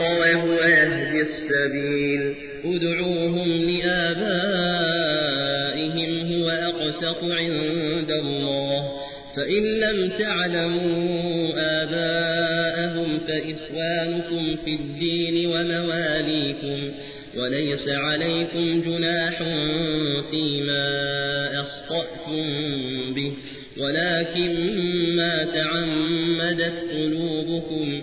الحق وهو يهدي السبيل. ادعوهم لآبائهم هو أقسط عند الله. فإن لم تعلموا آباءهم فإخوانكم في الدين ومواليكم. وليس عليكم جناح فيما أخطأتم به. ولكن ما تعمدت قلوبكم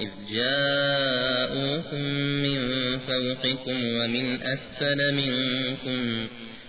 إذ جاءوكم من فوقكم ومن أسفل منكم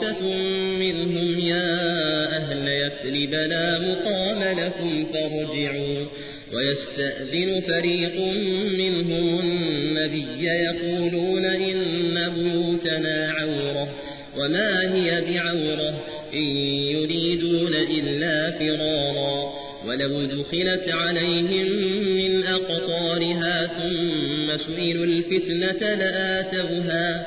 طائفة منهم يا أهل يثرب لا مقام لكم فارجعوا ويستأذن فريق منهم النبي يقولون إن بيوتنا عورة وما هي بعورة إن يريدون إلا فرارا ولو دخلت عليهم من أقطارها ثم سئلوا الفتنة لآتوها,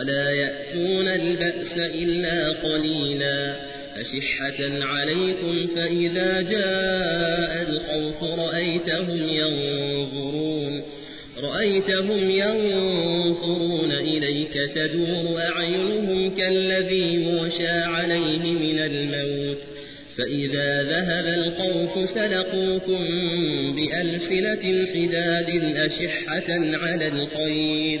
ولا يأتون البأس إلا قليلا أشحة عليكم فإذا جاء رأيتهم ينظرون رأيتهم ينظرون إليك تدور أعينهم كالذي موشى عليه من الموت فإذا ذهب القوف سلقوكم بألسنة حداد أشحة على الخير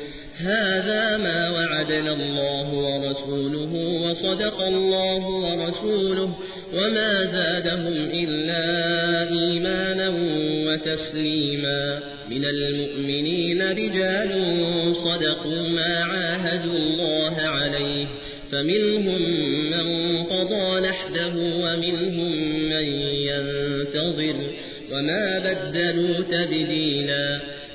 هذا ما وعدنا الله ورسوله وصدق الله ورسوله وما زادهم إلا إيمانا وتسليما. من المؤمنين رجال صدقوا ما عاهدوا الله عليه. فمنهم من قضى نحده ومنهم من ينتظر. وما بدلوا تبديلا.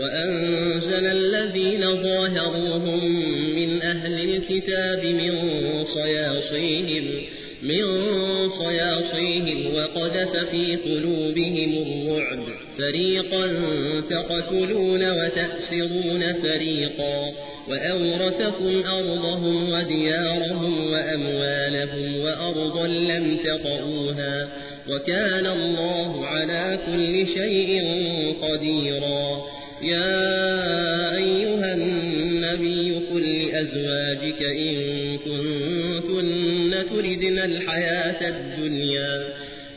وأنزل الذين ظاهروهم من أهل الكتاب من صياصيهم من صياصيهم وقذف في قلوبهم الرعب. فريقا تقتلون وتأسرون فريقا وأورثكم أرضهم وديارهم وأموالهم وأرضا لم تطئوها. وكان الله على كل شيء قديرا. يا أيها النبي قل لأزواجك إن كنتن تردن الحياة الدنيا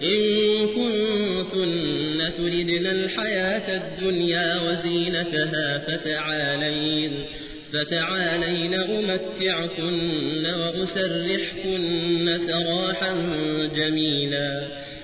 إن كنتن تردن الحياة الدنيا وزينتها فتعالين فتعالين أمتعكن وأسرحكن سراحا جميلا.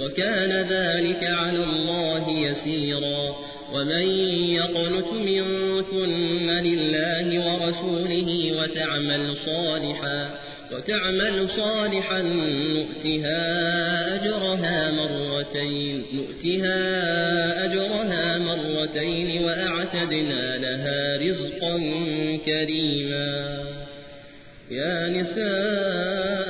وكان ذلك على الله يسيرا. ومن يقنت منكن لله ورسوله وتعمل صالحا وتعمل صالحا نؤتها أجرها مرتين نؤتها أجرها مرتين وأعتدنا لها رزقا كريما. يا نساء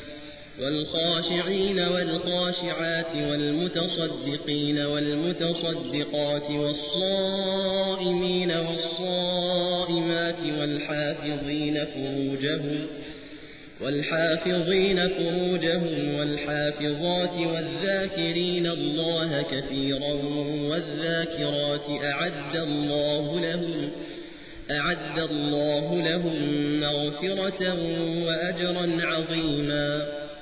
والخاشعين والخاشعات والمتصدقين والمتصدقات والصائمين والصائمات والحافظين فروجهم والحافظين فروجهم والحافظات والذاكرين الله كثيرا والذاكرات أعد الله لهم أعد الله لهم مغفرة وأجرا عظيما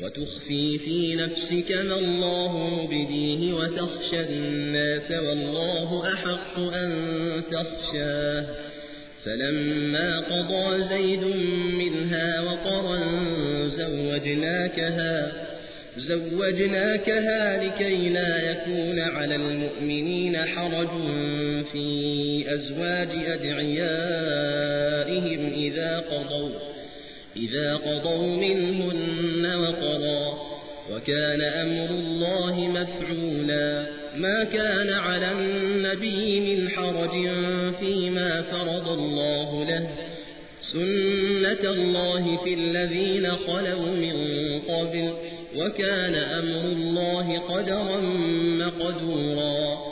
وتخفي في نفسك ما الله مبديه وتخشى الناس والله أحق أن تخشاه. فلما قضى زيد منها وقرا زوجناكها زوجناكها لكي لا يكون على المؤمنين حرج في أزواج أدعيائهم إذا قضوا. إذا قضوا منهن وقرا وكان أمر الله مفعولا. ما كان على النبي من حرج فيما فرض الله له. سنة الله في الذين خلوا من قبل وكان أمر الله قدرا مقدورا.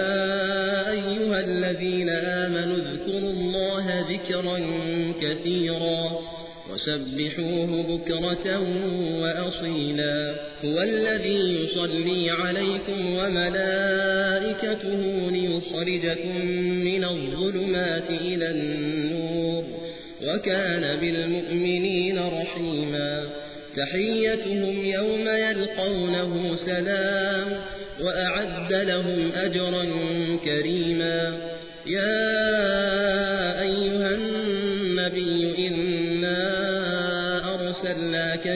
ذكرا كثيرا. وسبحوه بكرة وأصيلا. هو الذي يصلي عليكم وملائكته ليخرجكم من الظلمات إلى النور. وكان بالمؤمنين رحيما. تحيتهم يوم يلقونه سلام. وأعد لهم أجرا كريما. يا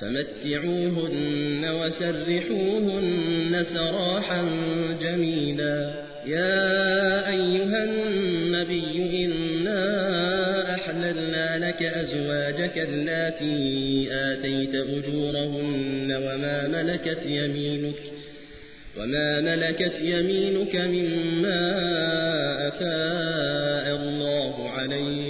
فمتعوهن وسرحوهن سراحا جميلا. يا أيها النبي إنا أحللنا لك أزواجك التي آتيت أجورهن وما ملكت يمينك وما ملكت يمينك مما أفاء الله عليك.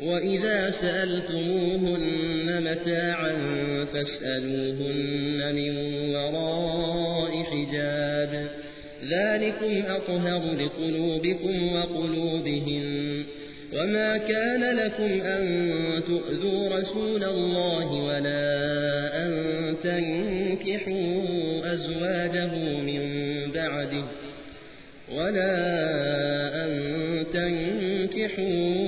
وإذا سألتموهن متاعا فاسألوهن من وراء حجاب ذلكم أطهر لقلوبكم وقلوبهم وما كان لكم أن تؤذوا رسول الله ولا أن تنكحوا أزواجه من بعده ولا أن تنكحوا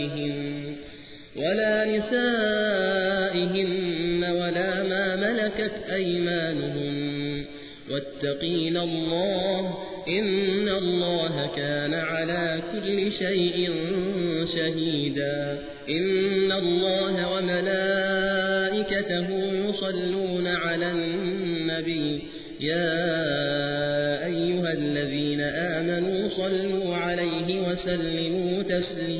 نسائهن ولا نسائهن ولا ما ملكت أيمانهن واتقين الله إن الله كان على كل شيء شهيدا إن الله وملائكته يصلون على النبي يا أيها الذين آمنوا صلوا عليه وسلموا تسليما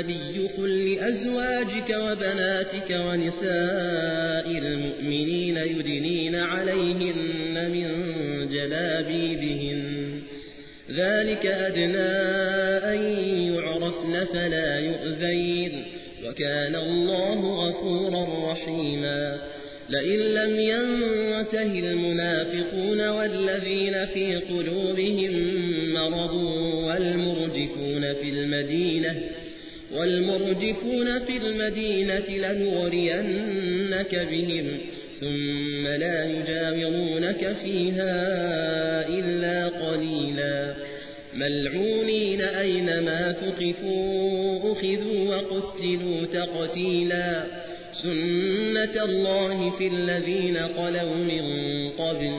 النبي قل لأزواجك وبناتك ونساء المؤمنين يدنين عليهن من جلابيبهن. ذلك أدنى أن يعرفن فلا يؤذين. وكان الله غفورا رحيما. لئن لم ينته المنافقون والذين في قلوبهم مرض والمرجفون في المدينة والمرجفون في المدينة لنغرينك بهم ثم لا يجاورونك فيها إلا قليلا. ملعونين أينما ما ثقفوا أخذوا وقتلوا تقتيلا. سنة الله في الذين قلوا من قبل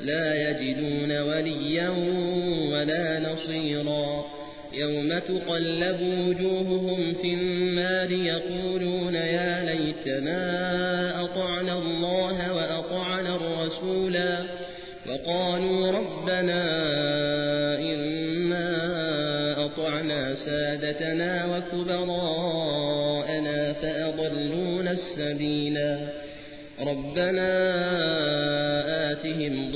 لا يجدون وليا ولا نصيرا. يوم تقلب وجوههم في النار يقولون يا ليتنا أطعنا الله وأطعنا الرسولا وقالوا ربنا إنا أطعنا سادتنا وكبراءنا فأضلون السبيلا ربنا